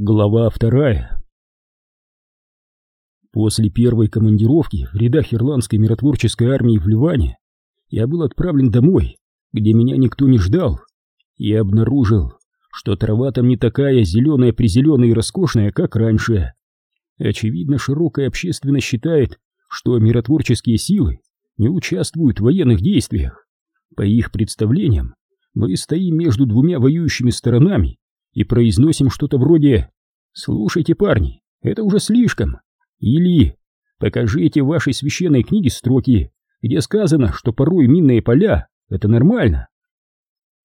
Глава вторая После первой командировки в рядах ирландской миротворческой армии в Ливане я был отправлен домой, где меня никто не ждал, и обнаружил, что трава там не такая зеленая-призеленая и роскошная, как раньше. Очевидно, широкая общественность считает, что миротворческие силы не участвуют в военных действиях. По их представлениям, мы стоим между двумя воюющими сторонами и произносим что-то вроде «Слушайте, парни, это уже слишком» или «Покажите в вашей священной книге строки, где сказано, что порой минные поля — это нормально».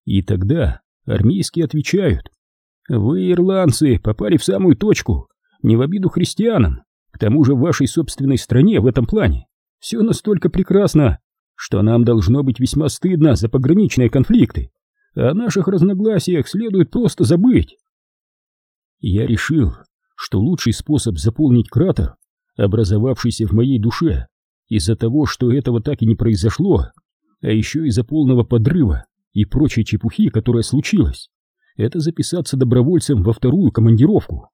И тогда армейские отвечают «Вы, ирландцы, попали в самую точку, не в обиду христианам, к тому же в вашей собственной стране в этом плане. Все настолько прекрасно, что нам должно быть весьма стыдно за пограничные конфликты, о наших разногласиях следует просто забыть. Я решил, что лучший способ заполнить кратер, образовавшийся в моей душе, из-за того, что этого так и не произошло, а еще из-за полного подрыва и прочей чепухи, которая случилась, это записаться добровольцем во вторую командировку.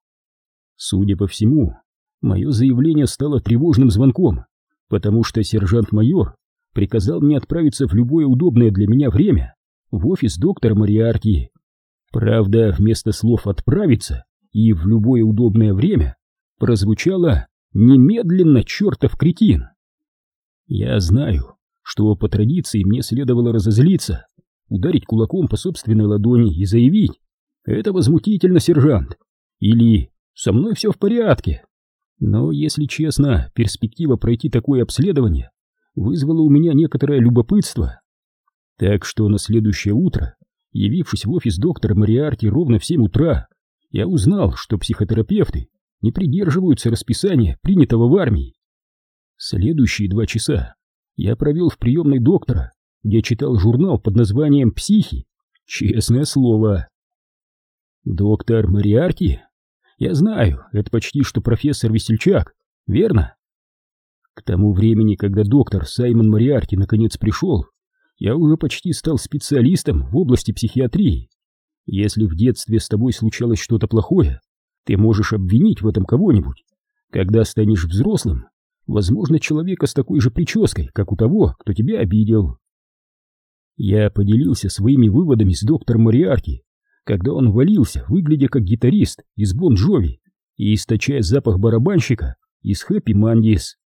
Судя по всему, мое заявление стало тревожным звонком, потому что сержант-майор приказал мне отправиться в любое удобное для меня время в офис доктора Мариарти. Правда, вместо слов «отправиться» и «в любое удобное время» прозвучало «немедленно, чертов кретин». Я знаю, что по традиции мне следовало разозлиться, ударить кулаком по собственной ладони и заявить «Это возмутительно, сержант!» или «Со мной все в порядке!» Но, если честно, перспектива пройти такое обследование вызвало у меня некоторое любопытство. Так что на следующее утро, явившись в офис доктора Мариарти ровно в 7 утра, я узнал, что психотерапевты не придерживаются расписания, принятого в армии. Следующие два часа я провел в приемной доктора, где читал журнал под названием «Психи». Честное слово. Доктор Мариарти? Я знаю, это почти что профессор Весельчак, верно? К тому времени, когда доктор Саймон Мариарти наконец пришел, я уже почти стал специалистом в области психиатрии. Если в детстве с тобой случалось что-то плохое, ты можешь обвинить в этом кого-нибудь. Когда станешь взрослым, возможно, человека с такой же прической, как у того, кто тебя обидел. Я поделился своими выводами с доктором Мариарти, когда он валился, выглядя как гитарист из Бон Джови и источая запах барабанщика из Хэппи Мандис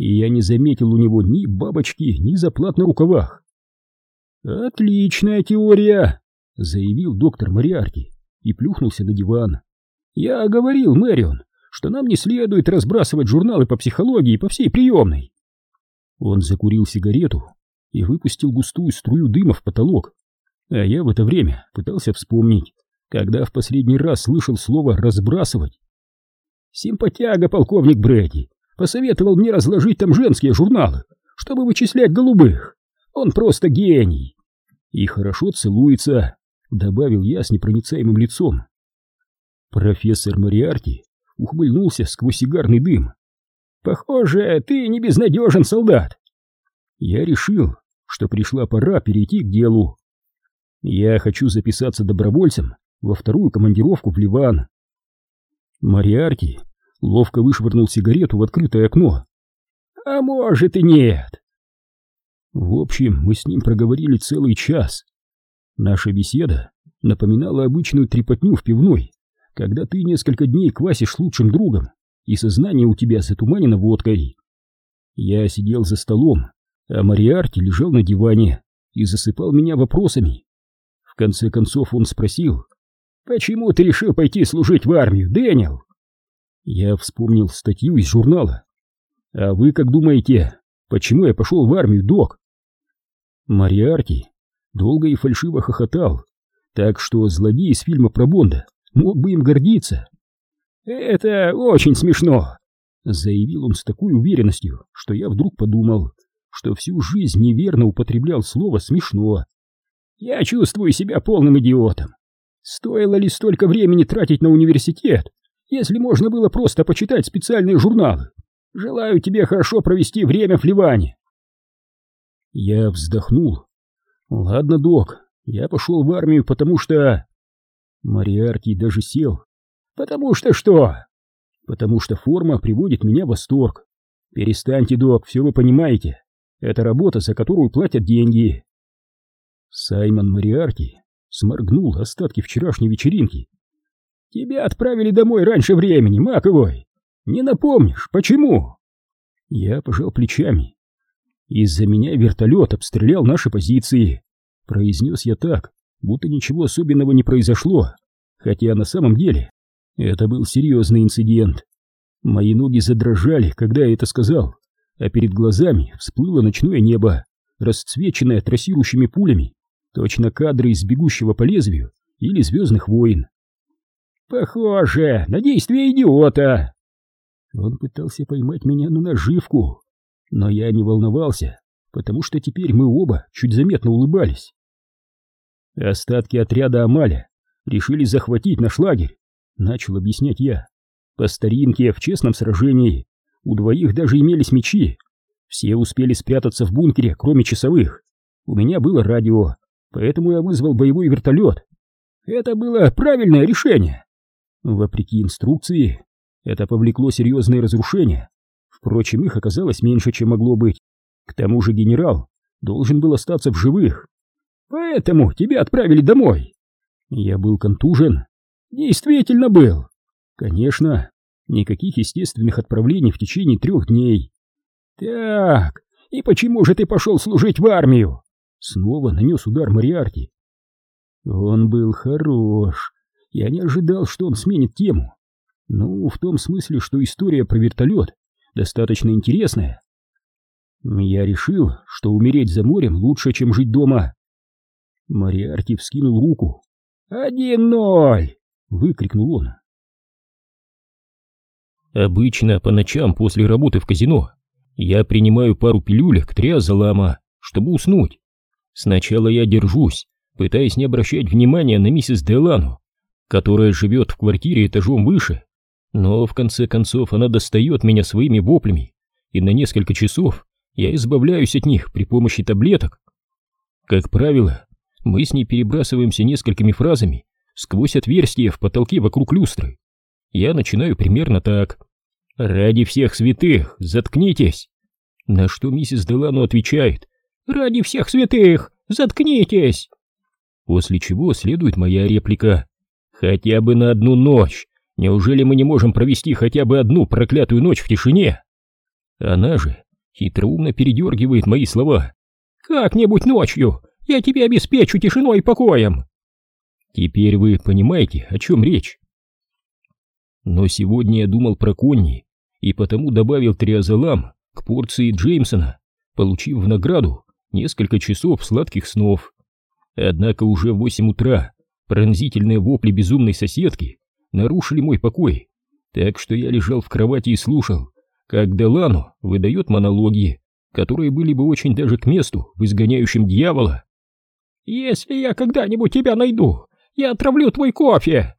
и я не заметил у него ни бабочки, ни заплат на рукавах. «Отличная теория!» — заявил доктор Мариарти и плюхнулся на диван. «Я говорил, Мэрион, что нам не следует разбрасывать журналы по психологии по всей приемной». Он закурил сигарету и выпустил густую струю дыма в потолок, а я в это время пытался вспомнить, когда в последний раз слышал слово «разбрасывать». «Симпатяга, полковник Брэди, посоветовал мне разложить там женские журналы, чтобы вычислять голубых. Он просто гений. И хорошо целуется, добавил я с непроницаемым лицом. Профессор Мариарти ухмыльнулся сквозь сигарный дым. Похоже, ты не безнадежен, солдат. Я решил, что пришла пора перейти к делу. Я хочу записаться добровольцем во вторую командировку в Ливан. Мариарти ловко вышвырнул сигарету в открытое окно. «А может и нет!» В общем, мы с ним проговорили целый час. Наша беседа напоминала обычную трепотню в пивной, когда ты несколько дней квасишь лучшим другом, и сознание у тебя затуманено водкой. Я сидел за столом, а Мариарти лежал на диване и засыпал меня вопросами. В конце концов он спросил, «Почему ты решил пойти служить в армию, Дэниел?» Я вспомнил статью из журнала. А вы как думаете, почему я пошел в армию, док? Мариарти долго и фальшиво хохотал, так что злодей из фильма про Бонда мог бы им гордиться. «Это очень смешно», — заявил он с такой уверенностью, что я вдруг подумал, что всю жизнь неверно употреблял слово «смешно». «Я чувствую себя полным идиотом. Стоило ли столько времени тратить на университет, если можно было просто почитать специальные журналы. Желаю тебе хорошо провести время в Ливане. Я вздохнул. Ладно, док, я пошел в армию, потому что... Мариарти даже сел. Потому что что? Потому что форма приводит меня в восторг. Перестаньте, док, все вы понимаете. Это работа, за которую платят деньги. Саймон Мариарти сморгнул остатки вчерашней вечеринки. Тебя отправили домой раньше времени, Маковой. Не напомнишь, почему? Я пожал плечами. Из-за меня вертолет обстрелял наши позиции. Произнес я так, будто ничего особенного не произошло, хотя на самом деле это был серьезный инцидент. Мои ноги задрожали, когда я это сказал, а перед глазами всплыло ночное небо, расцвеченное трассирующими пулями, точно кадры из бегущего по лезвию или звездных войн. «Похоже на действие идиота!» Он пытался поймать меня на наживку, но я не волновался, потому что теперь мы оба чуть заметно улыбались. Остатки отряда Амаля решили захватить наш лагерь, начал объяснять я. По старинке, в честном сражении, у двоих даже имелись мечи. Все успели спрятаться в бункере, кроме часовых. У меня было радио, поэтому я вызвал боевой вертолет. Это было правильное решение. Вопреки инструкции, это повлекло серьезные разрушения. Впрочем, их оказалось меньше, чем могло быть. К тому же генерал должен был остаться в живых. Поэтому тебя отправили домой. Я был контужен. Действительно был. Конечно, никаких естественных отправлений в течение трех дней. Так, и почему же ты пошел служить в армию? Снова нанес удар Мариарти. Он был хорош. Я не ожидал, что он сменит тему. Ну, в том смысле, что история про вертолет достаточно интересная. Я решил, что умереть за морем лучше, чем жить дома. Мариарти вскинул руку. «Один ноль!» — выкрикнул он. Обычно по ночам после работы в казино я принимаю пару пилюлек триазолама, чтобы уснуть. Сначала я держусь, пытаясь не обращать внимания на миссис Делану, которая живет в квартире этажом выше, но в конце концов она достает меня своими воплями, и на несколько часов я избавляюсь от них при помощи таблеток. Как правило, мы с ней перебрасываемся несколькими фразами сквозь отверстие в потолке вокруг люстры. Я начинаю примерно так. «Ради всех святых, заткнитесь!» На что миссис Делану отвечает «Ради всех святых, заткнитесь!» После чего следует моя реплика «Хотя бы на одну ночь! Неужели мы не можем провести хотя бы одну проклятую ночь в тишине?» Она же хитроумно передергивает мои слова «Как-нибудь ночью я тебе обеспечу тишиной и покоем!» Теперь вы понимаете, о чем речь? Но сегодня я думал про Конни и потому добавил триазолам к порции Джеймсона, получив в награду несколько часов сладких снов. Однако уже в восемь утра пронзительные вопли безумной соседки нарушили мой покой, так что я лежал в кровати и слушал, как Делану выдает монологи, которые были бы очень даже к месту в изгоняющем дьявола. «Если я когда-нибудь тебя найду, я отравлю твой кофе!»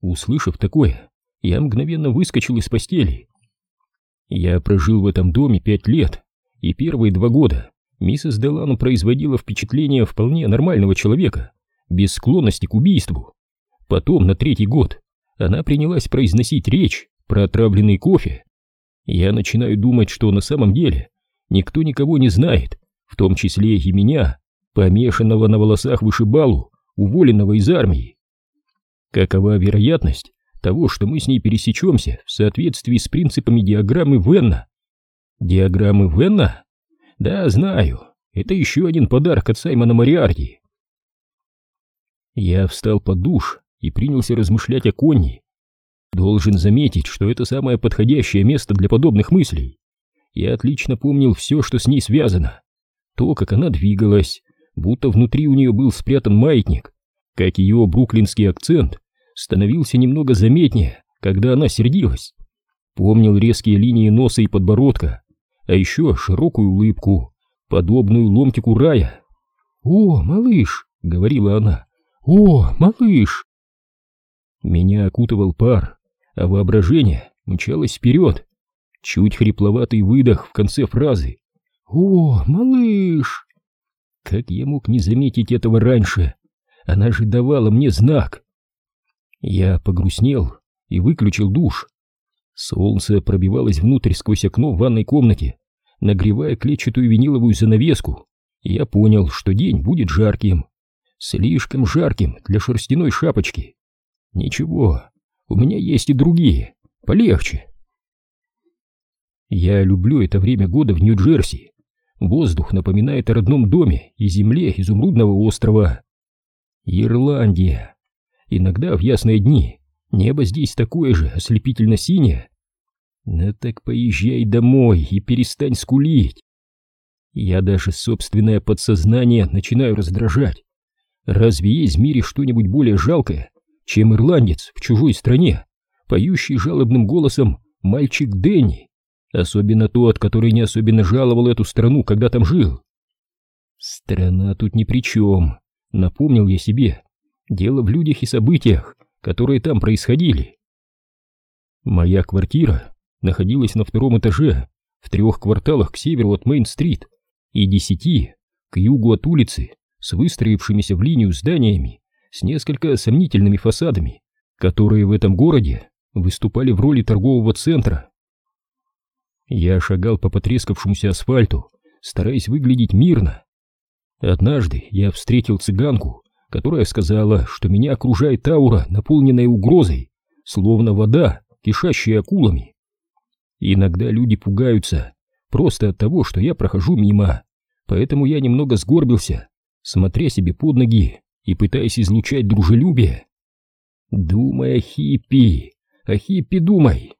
Услышав такое, я мгновенно выскочил из постели. Я прожил в этом доме пять лет, и первые два года миссис Делану производила впечатление вполне нормального человека, без склонности к убийству. Потом, на третий год, она принялась произносить речь про отравленный кофе. Я начинаю думать, что на самом деле никто никого не знает, в том числе и меня, помешанного на волосах вышибалу, уволенного из армии. Какова вероятность того, что мы с ней пересечемся в соответствии с принципами диаграммы Венна? Диаграммы Венна? Да, знаю. Это еще один подарок от Саймона Мариарти. Я встал под душ и принялся размышлять о Конни. Должен заметить, что это самое подходящее место для подобных мыслей. Я отлично помнил все, что с ней связано. То, как она двигалась, будто внутри у нее был спрятан маятник, как ее бруклинский акцент становился немного заметнее, когда она сердилась. Помнил резкие линии носа и подбородка, а еще широкую улыбку, подобную ломтику рая. «О, малыш!» — говорила она. «О, малыш!» Меня окутывал пар, а воображение мчалось вперед. Чуть хрипловатый выдох в конце фразы. «О, малыш!» Как я мог не заметить этого раньше? Она же давала мне знак. Я погрустнел и выключил душ. Солнце пробивалось внутрь сквозь окно в ванной комнате, нагревая клетчатую виниловую занавеску, я понял, что день будет жарким. Слишком жарким для шерстяной шапочки. Ничего, у меня есть и другие, полегче. Я люблю это время года в Нью-Джерси. Воздух напоминает о родном доме и земле изумрудного острова. Ирландия. Иногда в ясные дни небо здесь такое же ослепительно синее. Ну так поезжай домой и перестань скулить. Я даже собственное подсознание начинаю раздражать. Разве есть в мире что-нибудь более жалкое, чем ирландец в чужой стране, поющий жалобным голосом мальчик Дэнни? Особенно тот, который не особенно жаловал эту страну, когда там жил. Страна тут ни при чем, напомнил я себе. Дело в людях и событиях, которые там происходили. Моя квартира находилась на втором этаже, в трех кварталах к северу от Мейн-стрит и десяти к югу от улицы с выстроившимися в линию зданиями с несколько сомнительными фасадами, которые в этом городе выступали в роли торгового центра. Я шагал по потрескавшемуся асфальту, стараясь выглядеть мирно. Однажды я встретил цыганку, которая сказала, что меня окружает аура, наполненная угрозой, словно вода, кишащая акулами. Иногда люди пугаются просто от того, что я прохожу мимо, поэтому я немного сгорбился, смотря себе под ноги и пытаясь излучать дружелюбие. Думай о хиппи, о хиппи думай.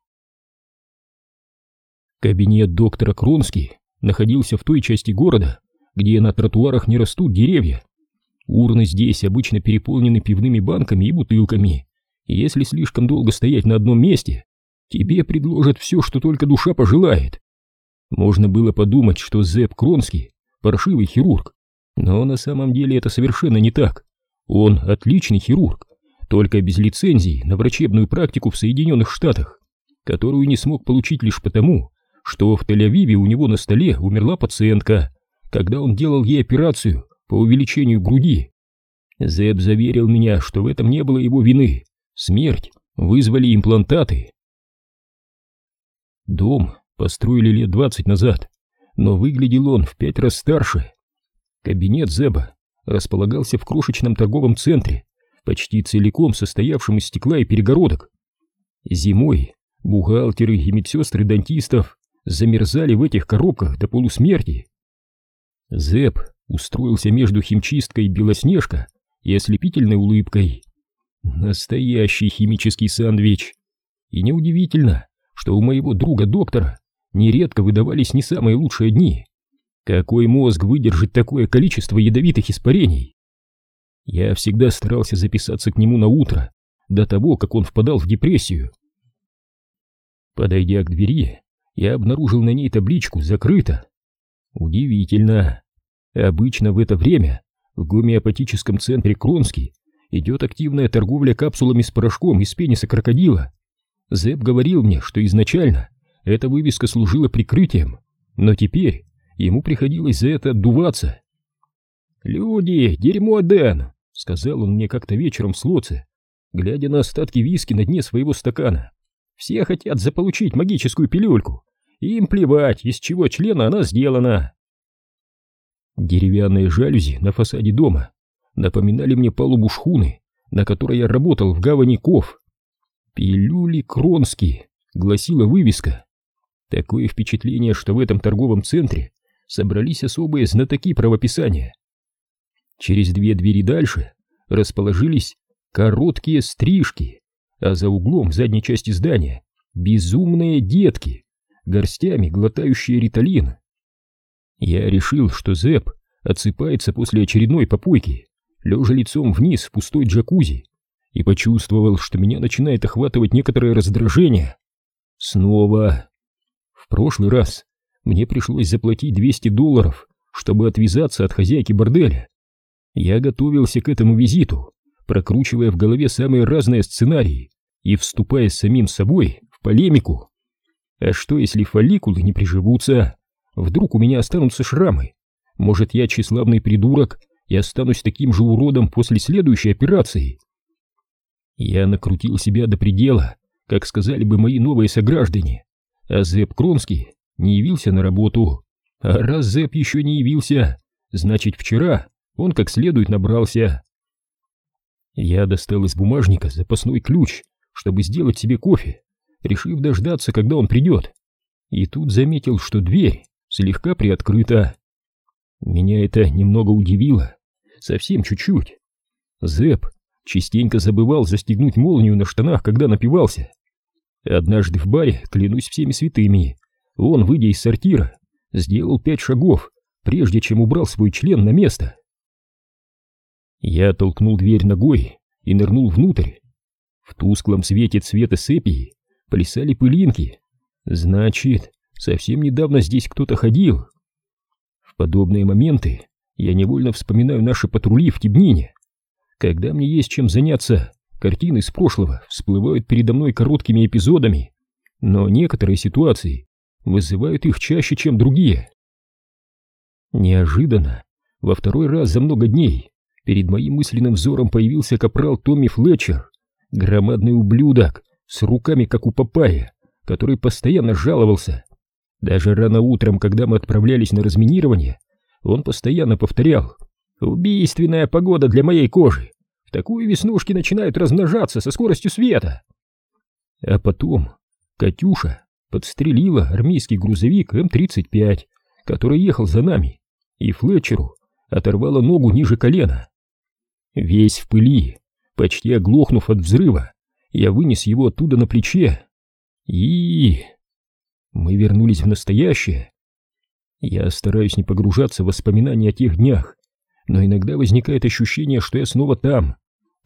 Кабинет доктора Кронски находился в той части города, где на тротуарах не растут деревья. Урны здесь обычно переполнены пивными банками и бутылками. Если слишком долго стоять на одном месте, тебе предложат все, что только душа пожелает. Можно было подумать, что Зепп Кронский – паршивый хирург, но на самом деле это совершенно не так. Он отличный хирург, только без лицензии на врачебную практику в Соединенных Штатах, которую не смог получить лишь потому, что в Тель-Авиве у него на столе умерла пациентка, когда он делал ей операцию по увеличению груди. Зеб заверил меня, что в этом не было его вины. Смерть вызвали имплантаты. Дом построили лет двадцать назад, но выглядел он в пять раз старше. Кабинет Зеба располагался в крошечном торговом центре, почти целиком состоявшем из стекла и перегородок. Зимой бухгалтеры и медсестры дантистов замерзали в этих коробках до полусмерти. Зэп устроился между химчисткой Белоснежка и ослепительной улыбкой. Настоящий химический сандвич. И неудивительно, что у моего друга-доктора нередко выдавались не самые лучшие дни. Какой мозг выдержит такое количество ядовитых испарений? Я всегда старался записаться к нему на утро, до того, как он впадал в депрессию. Подойдя к двери, я обнаружил на ней табличку «Закрыто». Удивительно. Обычно в это время в гомеопатическом центре Кронский идет активная торговля капсулами с порошком из пениса крокодила. Зэп говорил мне, что изначально эта вывеска служила прикрытием, но теперь ему приходилось за это отдуваться. «Люди, дерьмо, Дэн!» — сказал он мне как-то вечером в слоце, глядя на остатки виски на дне своего стакана. Все хотят заполучить магическую пилюльку. Им плевать, из чего члена она сделана. Деревянные жалюзи на фасаде дома напоминали мне палубу шхуны, на которой я работал в гавани Ков. «Пилюли Кронски», — гласила вывеска. Такое впечатление, что в этом торговом центре собрались особые знатоки правописания. Через две двери дальше расположились короткие стрижки, а за углом в задней части здания безумные детки, горстями глотающие риталин. Я решил, что Зэп отсыпается после очередной попойки, лежа лицом вниз в пустой джакузи, и почувствовал, что меня начинает охватывать некоторое раздражение. Снова. В прошлый раз мне пришлось заплатить 200 долларов, чтобы отвязаться от хозяйки борделя. Я готовился к этому визиту, прокручивая в голове самые разные сценарии и вступая с самим собой в полемику. А что, если фолликулы не приживутся? Вдруг у меня останутся шрамы? Может, я тщеславный придурок и останусь таким же уродом после следующей операции? Я накрутил себя до предела, как сказали бы мои новые сограждане, а Зэп Кронский не явился на работу. А раз Зэп еще не явился, значит вчера он как следует набрался. Я достал из бумажника запасной ключ, чтобы сделать себе кофе, решив дождаться, когда он придет. И тут заметил, что дверь слегка приоткрыта. Меня это немного удивило, совсем чуть-чуть. Зэп частенько забывал застегнуть молнию на штанах, когда напивался. Однажды в баре, клянусь всеми святыми, он, выйдя из сортира, сделал пять шагов, прежде чем убрал свой член на место. Я толкнул дверь ногой и нырнул внутрь. В тусклом свете цвета сепии плясали пылинки. Значит, совсем недавно здесь кто-то ходил. В подобные моменты я невольно вспоминаю наши патрули в Тибнине. Когда мне есть чем заняться, картины из прошлого всплывают передо мной короткими эпизодами, но некоторые ситуации вызывают их чаще, чем другие. Неожиданно, во второй раз за много дней, перед моим мысленным взором появился капрал Томми Флетчер, громадный ублюдок с руками, как у папая, который постоянно жаловался. Даже рано утром, когда мы отправлялись на разминирование, он постоянно повторял «Убийственная погода для моей кожи! В такую веснушки начинают размножаться со скоростью света!» А потом Катюша подстрелила армейский грузовик М-35, который ехал за нами, и Флетчеру оторвала ногу ниже колена. Весь в пыли, почти оглохнув от взрыва, я вынес его оттуда на плече. И... Мы вернулись в настоящее. Я стараюсь не погружаться в воспоминания о тех днях, но иногда возникает ощущение, что я снова там.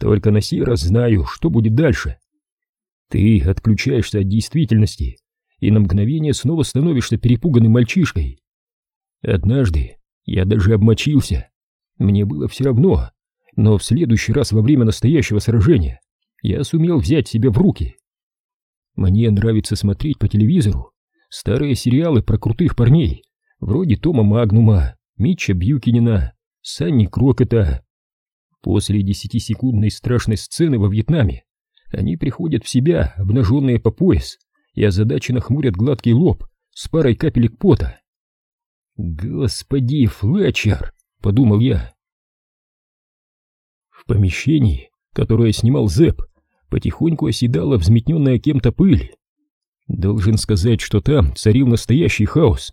Только на сей раз знаю, что будет дальше. Ты отключаешься от действительности и на мгновение снова становишься перепуганным мальчишкой. Однажды я даже обмочился. Мне было все равно, но в следующий раз во время настоящего сражения я сумел взять себя в руки. Мне нравится смотреть по телевизору старые сериалы про крутых парней, вроде Тома Магнума, Митча Бьюкинина, Санни Крокета. После десятисекундной страшной сцены во Вьетнаме они приходят в себя, обнаженные по пояс, и озадаченно хмурят гладкий лоб с парой капелек пота. «Господи, Флетчер!» — подумал я. В помещении, которое снимал Зэп, потихоньку оседала взметненная кем-то пыль. Должен сказать, что там царил настоящий хаос.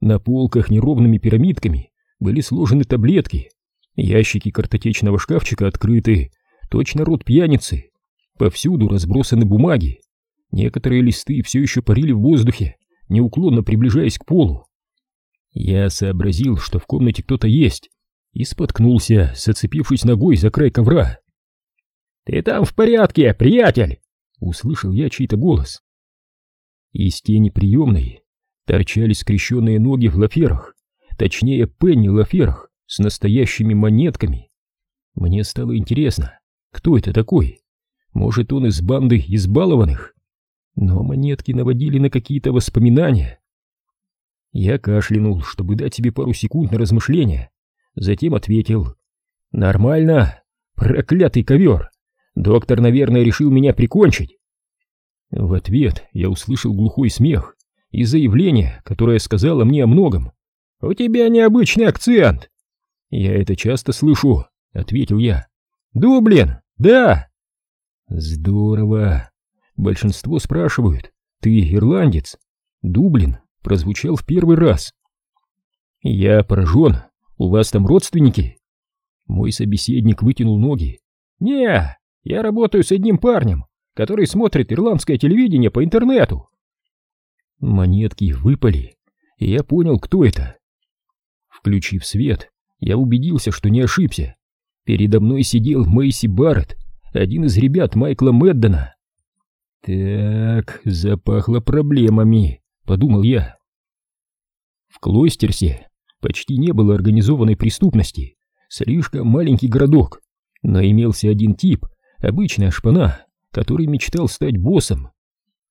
На полках неровными пирамидками были сложены таблетки, ящики картотечного шкафчика открыты, точно рот пьяницы. Повсюду разбросаны бумаги. Некоторые листы все еще парили в воздухе, неуклонно приближаясь к полу. Я сообразил, что в комнате кто-то есть, и споткнулся, зацепившись ногой за край ковра. «Ты там в порядке, приятель!» — услышал я чей-то голос. Из тени приемной торчали скрещенные ноги в лаферах, точнее пенни лаферах с настоящими монетками. Мне стало интересно, кто это такой? Может, он из банды избалованных? Но монетки наводили на какие-то воспоминания. Я кашлянул, чтобы дать себе пару секунд на размышления, затем ответил. «Нормально, проклятый ковер!» Доктор, наверное, решил меня прикончить. В ответ я услышал глухой смех и заявление, которое сказала мне о многом. «У тебя необычный акцент!» «Я это часто слышу», — ответил я. «Дублин, да!» «Здорово! Большинство спрашивают, ты ирландец?» «Дублин» прозвучал в первый раз. «Я поражен. У вас там родственники?» Мой собеседник вытянул ноги. «Не, я работаю с одним парнем, который смотрит ирландское телевидение по интернету. Монетки выпали, и я понял, кто это. Включив свет, я убедился, что не ошибся. Передо мной сидел Мэйси Барретт, один из ребят Майкла Мэддена. «Так, запахло проблемами», — подумал я. В Клойстерсе почти не было организованной преступности, слишком маленький городок, но имелся один тип, обычная шпана, который мечтал стать боссом.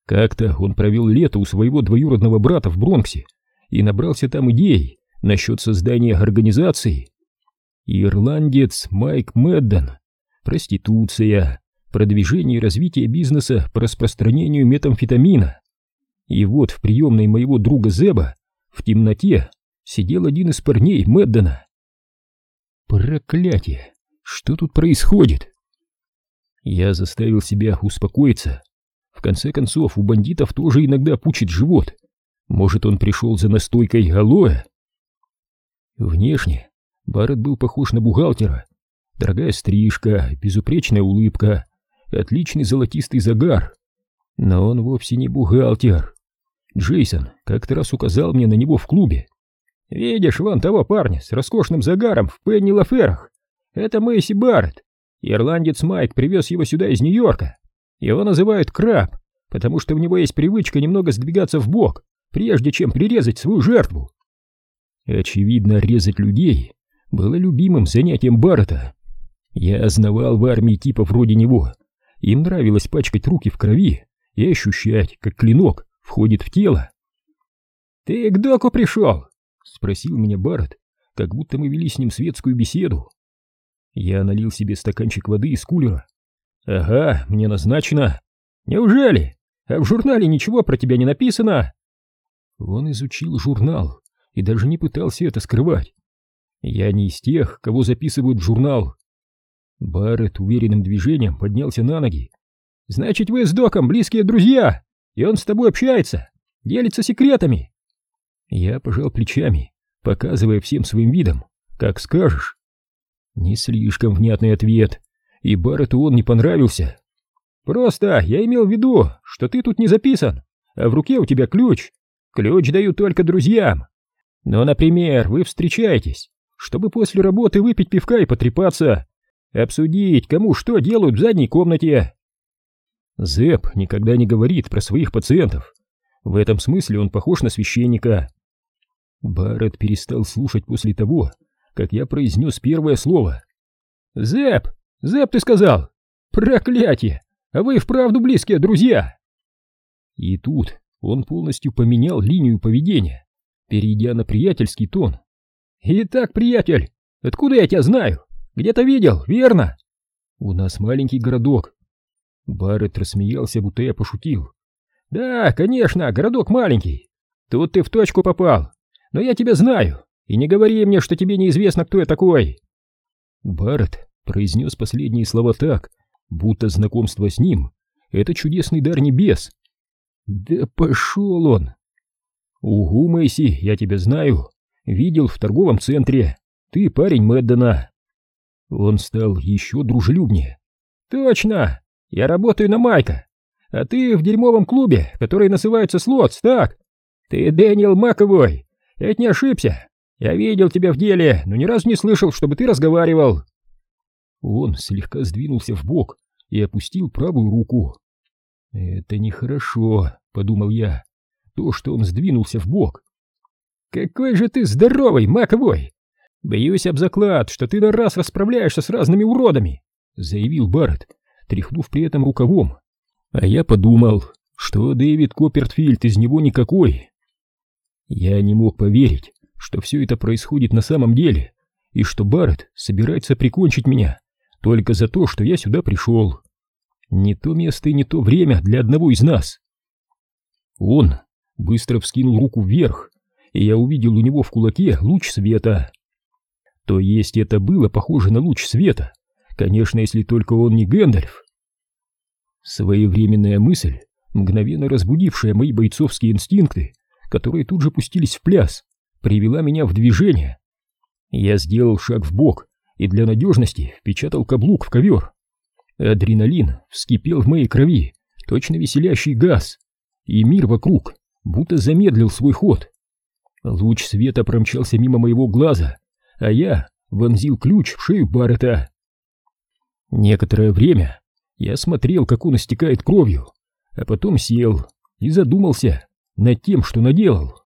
Как-то он провел лето у своего двоюродного брата в Бронксе и набрался там идей насчет создания организации. Ирландец Майк Мэдден, проституция, продвижение и развитие бизнеса по распространению метамфетамина. И вот в приемной моего друга Зеба в темноте сидел один из парней Мэддена. Проклятие! Что тут происходит? Я заставил себя успокоиться. В конце концов, у бандитов тоже иногда пучит живот. Может, он пришел за настойкой алоэ? Внешне Барретт был похож на бухгалтера. Дорогая стрижка, безупречная улыбка, отличный золотистый загар. Но он вовсе не бухгалтер. Джейсон как-то раз указал мне на него в клубе. «Видишь, вон того парня с роскошным загаром в Пенни Лаферах. Это Мэйси Барретт. Ирландец Майк привез его сюда из Нью-Йорка. Его называют краб, потому что у него есть привычка немного сдвигаться в бок, прежде чем прирезать свою жертву. Очевидно, резать людей было любимым занятием Баррета. Я знавал в армии типа вроде него. Им нравилось пачкать руки в крови и ощущать, как клинок входит в тело. «Ты к доку пришел?» — спросил меня Барретт, как будто мы вели с ним светскую беседу. Я налил себе стаканчик воды из кулера. «Ага, мне назначено». «Неужели? А в журнале ничего про тебя не написано?» Он изучил журнал и даже не пытался это скрывать. Я не из тех, кого записывают в журнал. Барретт уверенным движением поднялся на ноги. «Значит, вы с Доком близкие друзья, и он с тобой общается, делится секретами». Я пожал плечами, показывая всем своим видом, как скажешь. Не слишком внятный ответ, и Барретту он не понравился. «Просто я имел в виду, что ты тут не записан, а в руке у тебя ключ. Ключ дают только друзьям. Но, например, вы встречаетесь, чтобы после работы выпить пивка и потрепаться, обсудить, кому что делают в задней комнате». Зэп никогда не говорит про своих пациентов. В этом смысле он похож на священника. Барретт перестал слушать после того, как я произнес первое слово. «Зэп! Зэп, ты сказал! Проклятие! А вы вправду близкие друзья!» И тут он полностью поменял линию поведения, перейдя на приятельский тон. «Итак, приятель, откуда я тебя знаю? Где-то видел, верно?» «У нас маленький городок». Барретт рассмеялся, будто я пошутил. «Да, конечно, городок маленький. Тут ты в точку попал. Но я тебя знаю. И не говори мне, что тебе неизвестно, кто я такой. Барретт произнес последние слова так, будто знакомство с ним — это чудесный дар небес. Да пошел он! Угу, Мэйси, я тебя знаю. Видел в торговом центре. Ты парень Мэддена. Он стал еще дружелюбнее. Точно! Я работаю на Майка. А ты в дерьмовом клубе, который называется Слотс, так? Ты Дэниел Маковой. Я не ошибся. Я видел тебя в деле, но ни разу не слышал, чтобы ты разговаривал. Он слегка сдвинулся в бок и опустил правую руку. Это нехорошо, подумал я. То, что он сдвинулся в бок. Какой же ты здоровый, маковой! Боюсь об заклад, что ты на раз расправляешься с разными уродами, заявил Барретт, тряхнув при этом рукавом. А я подумал, что Дэвид Коппертфильд из него никакой. Я не мог поверить, что все это происходит на самом деле, и что Барретт собирается прикончить меня только за то, что я сюда пришел. Не то место и не то время для одного из нас. Он быстро вскинул руку вверх, и я увидел у него в кулаке луч света. То есть это было похоже на луч света, конечно, если только он не Гэндальф. Своевременная мысль, мгновенно разбудившая мои бойцовские инстинкты, которые тут же пустились в пляс, привела меня в движение. Я сделал шаг в бок и для надежности впечатал каблук в ковер. Адреналин вскипел в моей крови, точно веселящий газ, и мир вокруг будто замедлил свой ход. Луч света промчался мимо моего глаза, а я вонзил ключ в шею Баррета. Некоторое время я смотрел, как он истекает кровью, а потом сел и задумался над тем, что наделал.